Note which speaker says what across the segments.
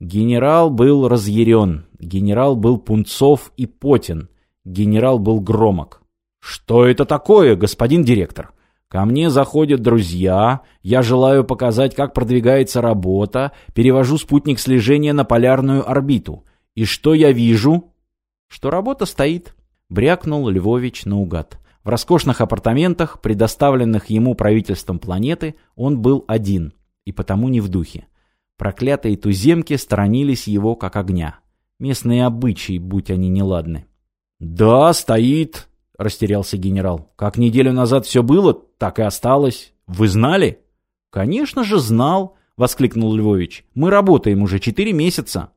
Speaker 1: Генерал был разъярен, генерал был пунцов и потен, генерал был громок. «Что это такое, господин директор? Ко мне заходят друзья, я желаю показать, как продвигается работа, перевожу спутник слежения на полярную орбиту. И что я вижу?» «Что работа стоит», — брякнул Львович наугад. В роскошных апартаментах, предоставленных ему правительством планеты, он был один, и потому не в духе. Проклятые туземки сторонились его как огня. Местные обычаи, будь они неладны. «Да, стоит», — растерялся генерал. «Как неделю назад все было, так и осталось. Вы знали?» «Конечно же знал», — воскликнул Львович. «Мы работаем уже четыре месяца».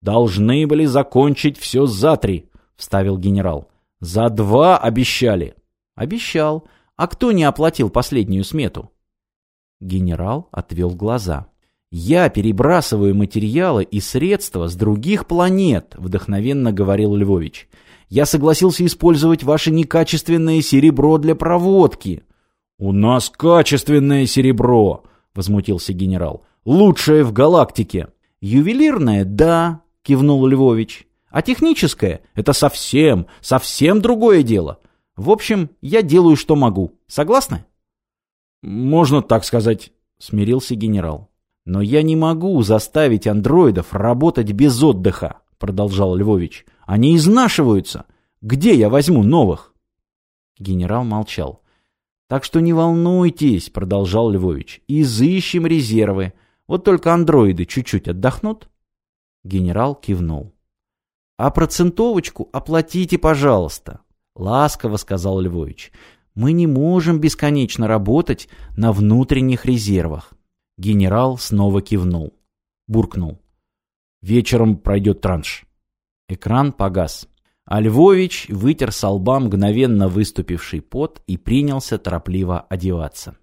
Speaker 1: «Должны были закончить все за три», — вставил генерал. «За два обещали». «Обещал. А кто не оплатил последнюю смету?» Генерал отвел глаза. «Я перебрасываю материалы и средства с других планет», — вдохновенно говорил Львович. «Я согласился использовать ваше некачественное серебро для проводки». «У нас качественное серебро», — возмутился генерал. «Лучшее в галактике». «Ювелирное, да», — кивнул Львович. «А техническое — это совсем, совсем другое дело. В общем, я делаю, что могу. Согласны?» «Можно так сказать», — смирился генерал. «Но я не могу заставить андроидов работать без отдыха», — продолжал Львович. «Они изнашиваются. Где я возьму новых?» Генерал молчал. «Так что не волнуйтесь», — продолжал Львович. «Изыщем резервы. Вот только андроиды чуть-чуть отдохнут». Генерал кивнул. «А процентовочку оплатите, пожалуйста», — ласково сказал Львович. «Мы не можем бесконечно работать на внутренних резервах. Генерал снова кивнул. Буркнул. «Вечером пройдет транш». Экран погас. А Львович вытер со лба мгновенно выступивший пот и принялся торопливо одеваться.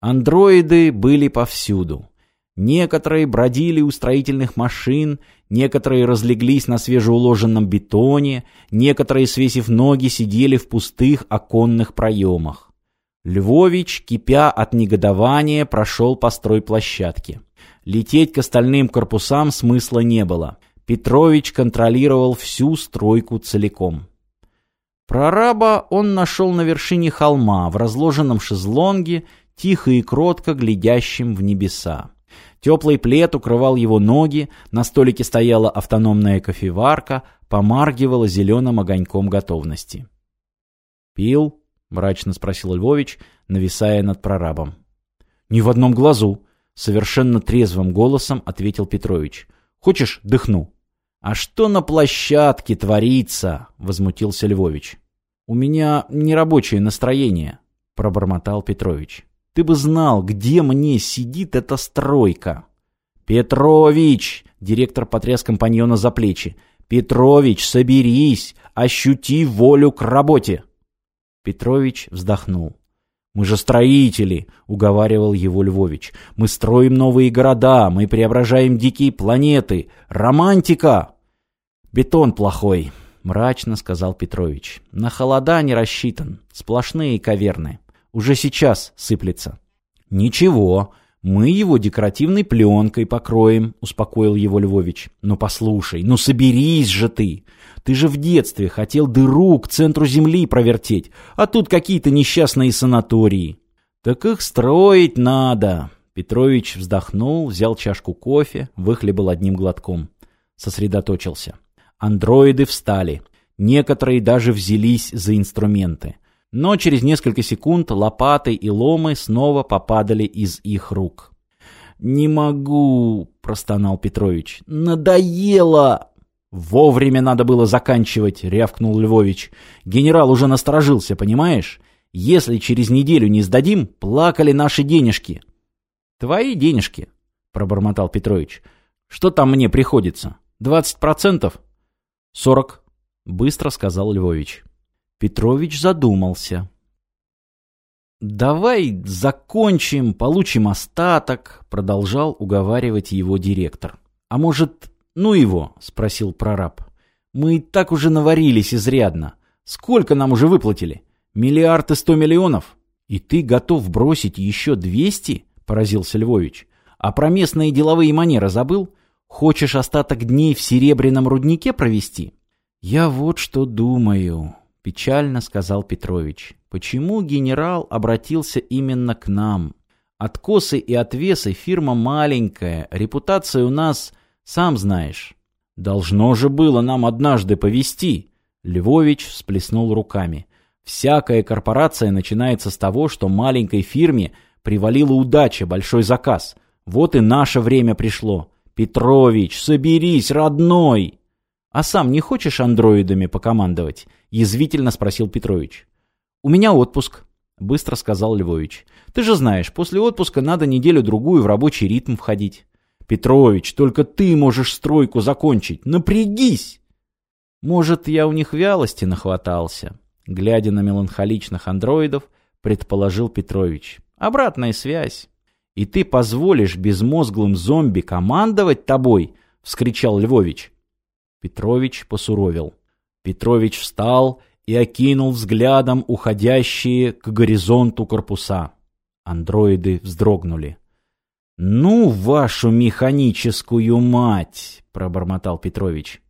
Speaker 1: Андроиды были повсюду. Некоторые бродили у строительных машин, некоторые разлеглись на свежеуложенном бетоне, некоторые, свесив ноги, сидели в пустых оконных проемах. Львович, кипя от негодования, прошел по стройплощадке. Лететь к остальным корпусам смысла не было. Петрович контролировал всю стройку целиком. Прораба он нашел на вершине холма, в разложенном шезлонге, тихо и кротко глядящим в небеса. Теплый плед укрывал его ноги, на столике стояла автономная кофеварка, помаргивала зеленым огоньком готовности. «Пил?» Мрачно спросил Львович, нависая над прорабом. «Ни в одном глазу», — совершенно трезвым голосом ответил Петрович. «Хочешь, дыхну?» «А что на площадке творится?» — возмутился Львович. «У меня нерабочее настроение», — пробормотал Петрович. «Ты бы знал, где мне сидит эта стройка». «Петрович!» — директор потряс компаньона за плечи. «Петрович, соберись! Ощути волю к работе!» Петрович вздохнул. «Мы же строители», — уговаривал его Львович. «Мы строим новые города, мы преображаем дикие планеты. Романтика!» «Бетон плохой», — мрачно сказал Петрович. «На холода не рассчитан. Сплошные каверны. Уже сейчас сыплется». «Ничего, мы его декоративной пленкой покроем», — успокоил его Львович. «Ну послушай, ну соберись же ты! Ты же в детстве хотел дыру к центру земли провертеть, а тут какие-то несчастные санатории. Так их строить надо. Петрович вздохнул, взял чашку кофе, выхлебал одним глотком. Сосредоточился. Андроиды встали. Некоторые даже взялись за инструменты. Но через несколько секунд лопаты и ломы снова попадали из их рук. «Не могу», — простонал Петрович. «Надоело!» «Вовремя надо было заканчивать», — рявкнул Львович. «Генерал уже насторожился, понимаешь? Если через неделю не сдадим, плакали наши денежки». «Твои денежки», — пробормотал Петрович. «Что там мне приходится? Двадцать процентов?» «Сорок», — быстро сказал Львович. Петрович задумался. «Давай закончим, получим остаток», — продолжал уговаривать его директор. «А может, «Ну его?» — спросил прораб. «Мы и так уже наварились изрядно. Сколько нам уже выплатили? Миллиард и сто миллионов? И ты готов бросить еще двести?» — поразился Львович. «А про местные деловые манеры забыл? Хочешь остаток дней в серебряном руднике провести? Я вот что думаю, печально сказал Петрович. Почему генерал обратился именно к нам? Откосы и отвесы фирма маленькая, репутация у нас, сам знаешь. Должно же было нам однажды повести. Львович всплеснул руками. Всякая корпорация начинается с того, что маленькой фирме привалила удача, большой заказ. Вот и наше время пришло. Петрович, соберись, родной! А сам не хочешь андроидами покомандовать? Язвительно спросил Петрович. У меня отпуск, быстро сказал Львович. Ты же знаешь, после отпуска надо неделю-другую в рабочий ритм входить. Петрович, только ты можешь стройку закончить. Напрягись! Может, я у них вялости нахватался? Глядя на меланхоличных андроидов, предположил Петрович. Обратная связь. И ты позволишь безмозглым зомби командовать тобой? Вскричал Львович. Петрович посуровил. Петрович встал и окинул взглядом уходящие к горизонту корпуса. Андроиды вздрогнули. «Ну, вашу механическую мать!» — пробормотал Петрович.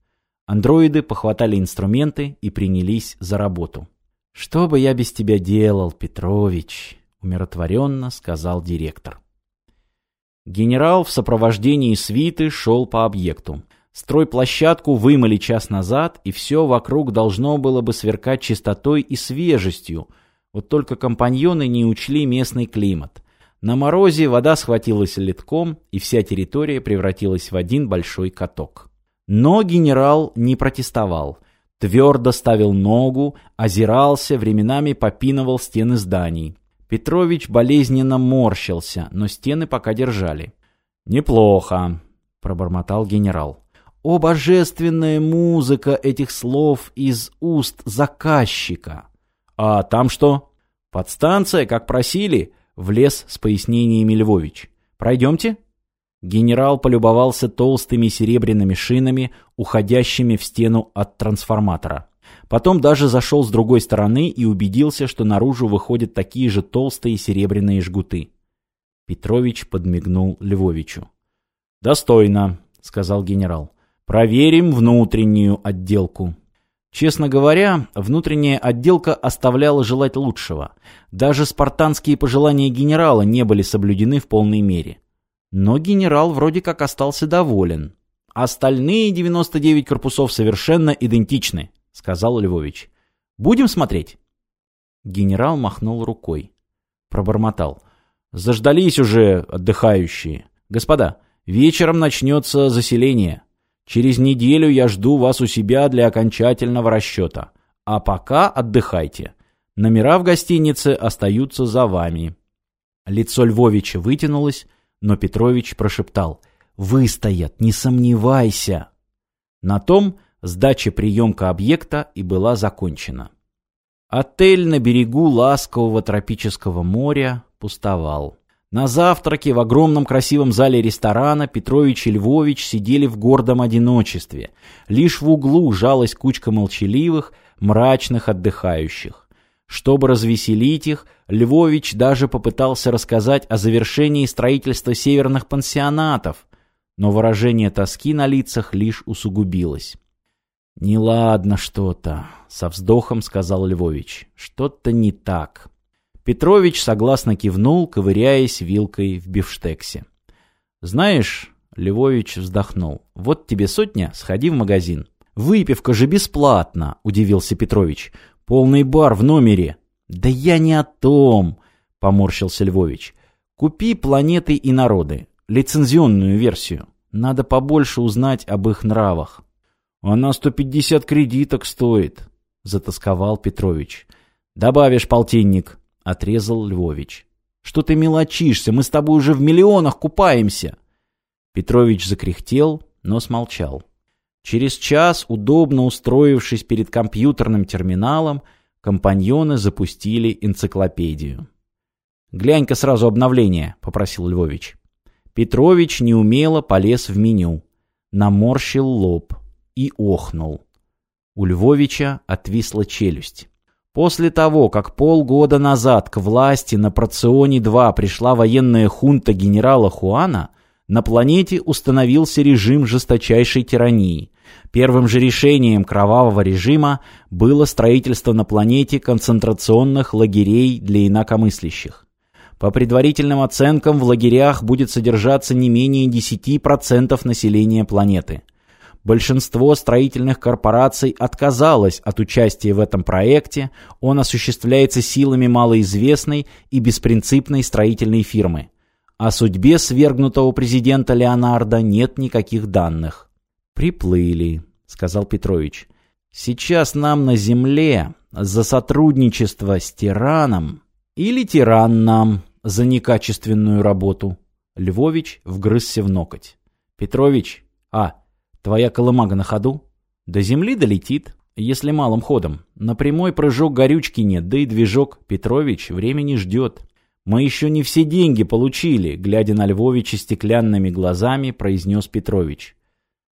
Speaker 1: Андроиды похватали инструменты и принялись за работу. «Что бы я без тебя делал, Петрович?» — умиротворенно сказал директор. Генерал в сопровождении свиты шел по объекту. Стройплощадку вымыли час назад, и все вокруг должно было бы сверкать чистотой и свежестью. Вот только компаньоны не учли местный климат. На морозе вода схватилась литком, и вся территория превратилась в один большой каток. Но генерал не протестовал. Твердо ставил ногу, озирался, временами попинывал стены зданий. Петрович болезненно морщился, но стены пока держали. «Неплохо», — пробормотал генерал. «О, божественная музыка этих слов из уст заказчика!» «А там что?» «Подстанция, как просили», — влез с пояснениями Львович. «Пройдемте?» Генерал полюбовался толстыми серебряными шинами, уходящими в стену от трансформатора. Потом даже зашел с другой стороны и убедился, что наружу выходят такие же толстые серебряные жгуты. Петрович подмигнул Львовичу. «Достойно», — сказал генерал. «Проверим внутреннюю отделку». Честно говоря, внутренняя отделка оставляла желать лучшего. Даже спартанские пожелания генерала не были соблюдены в полной мере. Но генерал вроде как остался доволен. «Остальные 99 корпусов совершенно идентичны», — сказал Львович. «Будем смотреть?» Генерал махнул рукой. Пробормотал. «Заждались уже отдыхающие. Господа, вечером начнется заселение. Через неделю я жду вас у себя для окончательного расчета. А пока отдыхайте. Номера в гостинице остаются за вами». Лицо Львовича вытянулось, но Петрович прошептал «Выстоят, не сомневайся!». На том сдача-приемка объекта и была закончена. Отель на берегу ласкового тропического моря пустовал. На завтраке в огромном красивом зале ресторана Петрович и Львович сидели в гордом одиночестве. Лишь в углу жалась кучка молчаливых, мрачных отдыхающих. Чтобы развеселить их, Львович даже попытался рассказать о завершении строительства северных пансионатов, но выражение тоски на лицах лишь усугубилось. «Неладно что-то», — со вздохом сказал Львович. «Что-то не так». Петрович согласно кивнул, ковыряясь вилкой в бифштексе. «Знаешь...» — Львович вздохнул. «Вот тебе сотня, сходи в магазин». «Выпивка же бесплатно!» — удивился Петрович. Полный бар в номере. Да я не о том, поморщился Львович. Купи планеты и народы, лицензионную версию. Надо побольше узнать об их нравах. Она 150 кредиток стоит, затасковал Петрович. Добавишь полтинник, отрезал Львович. Что ты мелочишься? Мы с тобой уже в миллионах купаемся. Петрович закряхтел, но смолчал. Через час, удобно устроившись перед компьютерным терминалом, компаньоны запустили энциклопедию. «Глянь-ка сразу обновление», — попросил Львович. Петрович неумело полез в меню, наморщил лоб и охнул. У Львовича отвисла челюсть. После того, как полгода назад к власти на Проционе-2 пришла военная хунта генерала Хуана, На планете установился режим жесточайшей тирании. Первым же решением кровавого режима было строительство на планете концентрационных лагерей для инакомыслящих. По предварительным оценкам, в лагерях будет содержаться не менее 10% населения планеты. Большинство строительных корпораций отказалось от участия в этом проекте, он осуществляется силами малоизвестной и беспринципной строительной фирмы. О судьбе свергнутого президента Леонардо нет никаких данных. «Приплыли», — сказал Петрович. «Сейчас нам на земле за сотрудничество с тираном или тиран нам за некачественную работу». Львович вгрызся в ноготь. «Петрович, а, твоя колымага на ходу? До земли долетит, если малым ходом. На прямой прыжок горючки нет, да и движок. Петрович времени ждет». «Мы еще не все деньги получили», — глядя на Львовича стеклянными глазами, произнес Петрович.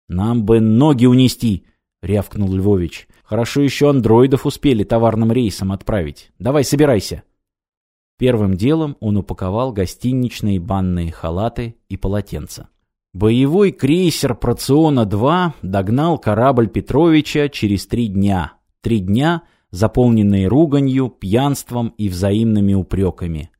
Speaker 1: «Нам бы ноги унести!» — рявкнул Львович. «Хорошо еще андроидов успели товарным рейсом отправить. Давай, собирайся!» Первым делом он упаковал гостиничные банные халаты и полотенца. Боевой крейсер «Проциона-2» догнал корабль Петровича через три дня. Три дня, заполненные руганью, пьянством и взаимными упреками.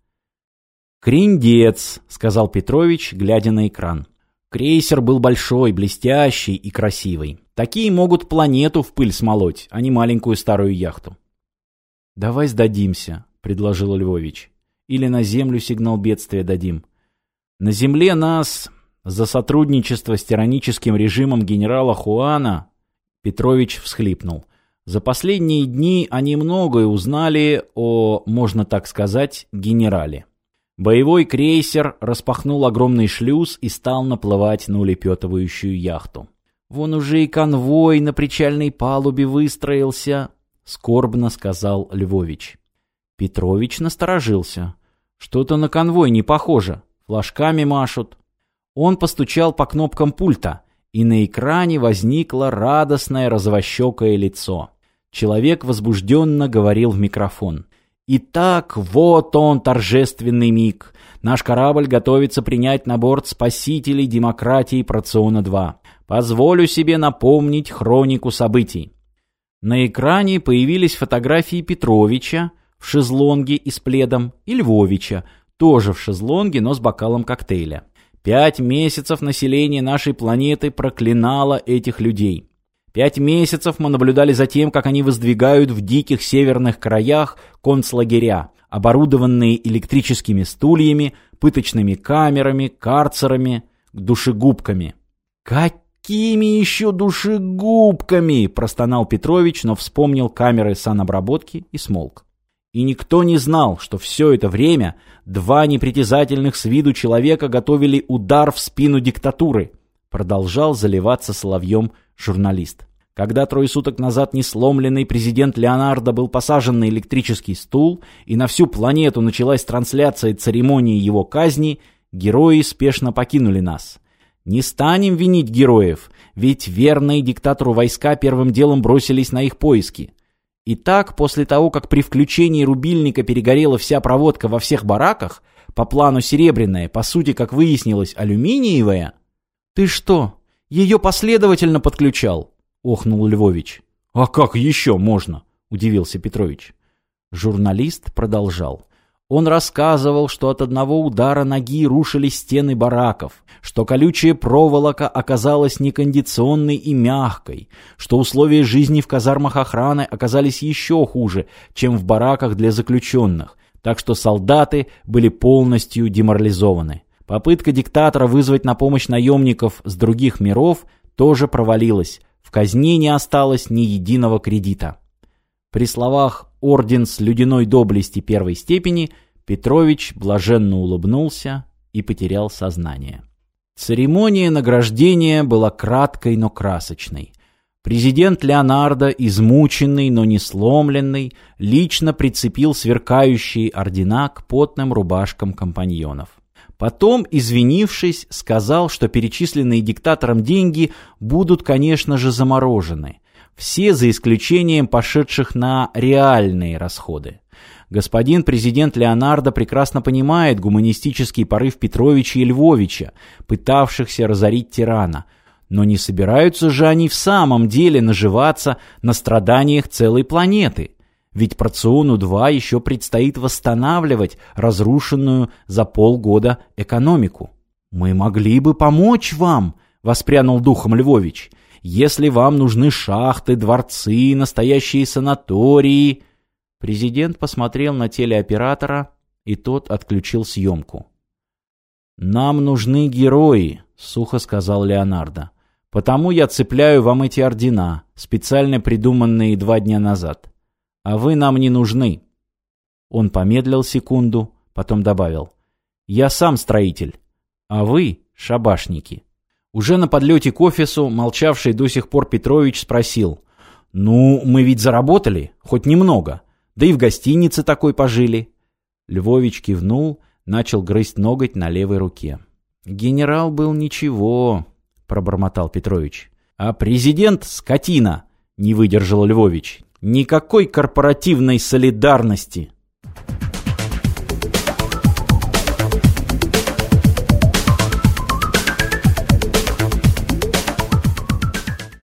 Speaker 1: «Криндец», — сказал Петрович, глядя на экран. Крейсер был большой, блестящий и красивый. Такие могут планету в пыль смолоть, а не маленькую старую яхту. «Давай сдадимся», — предложил Львович. «Или на Землю сигнал бедствия дадим. На Земле нас за сотрудничество с тираническим режимом генерала Хуана...» Петрович всхлипнул. «За последние дни они многое узнали о, можно так сказать, генерале». Боевой крейсер распахнул огромный шлюз и стал наплывать на улепетывающую яхту. «Вон уже и конвой на причальной палубе выстроился», — скорбно сказал Львович. Петрович насторожился. «Что-то на конвой не похоже. Флажками машут». Он постучал по кнопкам пульта, и на экране возникло радостное розовощекое лицо. Человек возбужденно говорил в микрофон. Итак, вот он, торжественный миг. Наш корабль готовится принять на борт спасителей демократии Проциона-2. Позволю себе напомнить хронику событий. На экране появились фотографии Петровича в шезлонге и с пледом и Львовича, тоже в шезлонге, но с бокалом коктейля. Пять месяцев население нашей планеты проклинало этих людей. Пять месяцев мы наблюдали за тем, как они воздвигают в диких северных краях концлагеря, оборудованные электрическими стульями, пыточными камерами, карцерами, душегубками. «Какими еще душегубками?» – простонал Петрович, но вспомнил камеры санобработки и смолк. И никто не знал, что все это время два непритязательных с виду человека готовили удар в спину диктатуры. Продолжал заливаться соловьем журналист. Когда трое суток назад несломленный президент Леонардо был посажен на электрический стул, и на всю планету началась трансляция церемонии его казни, герои спешно покинули нас. Не станем винить героев, ведь верные диктатору войска первым делом бросились на их поиски. Итак, после того, как при включении рубильника перегорела вся проводка во всех бараках, по плану серебряная, по сути, как выяснилось, алюминиевая... «Ты что, ее последовательно подключал?» — охнул Львович. «А как еще можно?» — удивился Петрович. Журналист продолжал. Он рассказывал, что от одного удара ноги рушились стены бараков, что колючая проволока оказалась некондиционной и мягкой, что условия жизни в казармах охраны оказались еще хуже, чем в бараках для заключенных, так что солдаты были полностью деморализованы. Попытка диктатора вызвать на помощь наемников с других миров тоже провалилась. В казне не осталось ни единого кредита. При словах «орден с ледяной доблести первой степени» Петрович блаженно улыбнулся и потерял сознание. Церемония награждения была краткой, но красочной. Президент Леонардо, измученный, но не сломленный, лично прицепил сверкающие ордена к потным рубашкам компаньонов. Потом, извинившись, сказал, что перечисленные диктатором деньги будут, конечно же, заморожены. Все за исключением пошедших на реальные расходы. Господин президент Леонардо прекрасно понимает гуманистический порыв Петровича и Львовича, пытавшихся разорить тирана. Но не собираются же они в самом деле наживаться на страданиях целой планеты. Ведь Проциону-2 еще предстоит восстанавливать разрушенную за полгода экономику. «Мы могли бы помочь вам», — воспрянул духом Львович. «Если вам нужны шахты, дворцы, настоящие санатории...» Президент посмотрел на телеоператора, и тот отключил съемку. «Нам нужны герои», — сухо сказал Леонардо. «Потому я цепляю вам эти ордена, специально придуманные два дня назад а вы нам не нужны». Он помедлил секунду, потом добавил. «Я сам строитель, а вы — шабашники». Уже на подлете к офису, молчавший до сих пор Петрович спросил. «Ну, мы ведь заработали, хоть немного, да и в гостинице такой пожили». Львович кивнул, начал грызть ноготь на левой руке. «Генерал был ничего», — пробормотал Петрович. «А президент — скотина», — не выдержал Львович. Никакой корпоративной солидарности.